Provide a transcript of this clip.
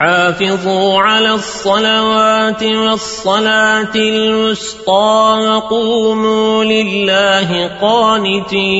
حافظوا على الصلوات والصلاة الوسطى وقوموا لله قانتين.